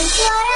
enjoy